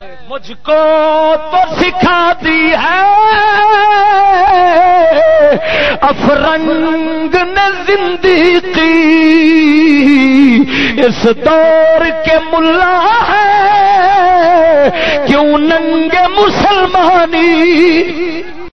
مجھ کو تو سکھا دی ہے۔ افرنگ نے زندگی اس دور کے ملا ہے۔ کیوں ننگے مسلمانی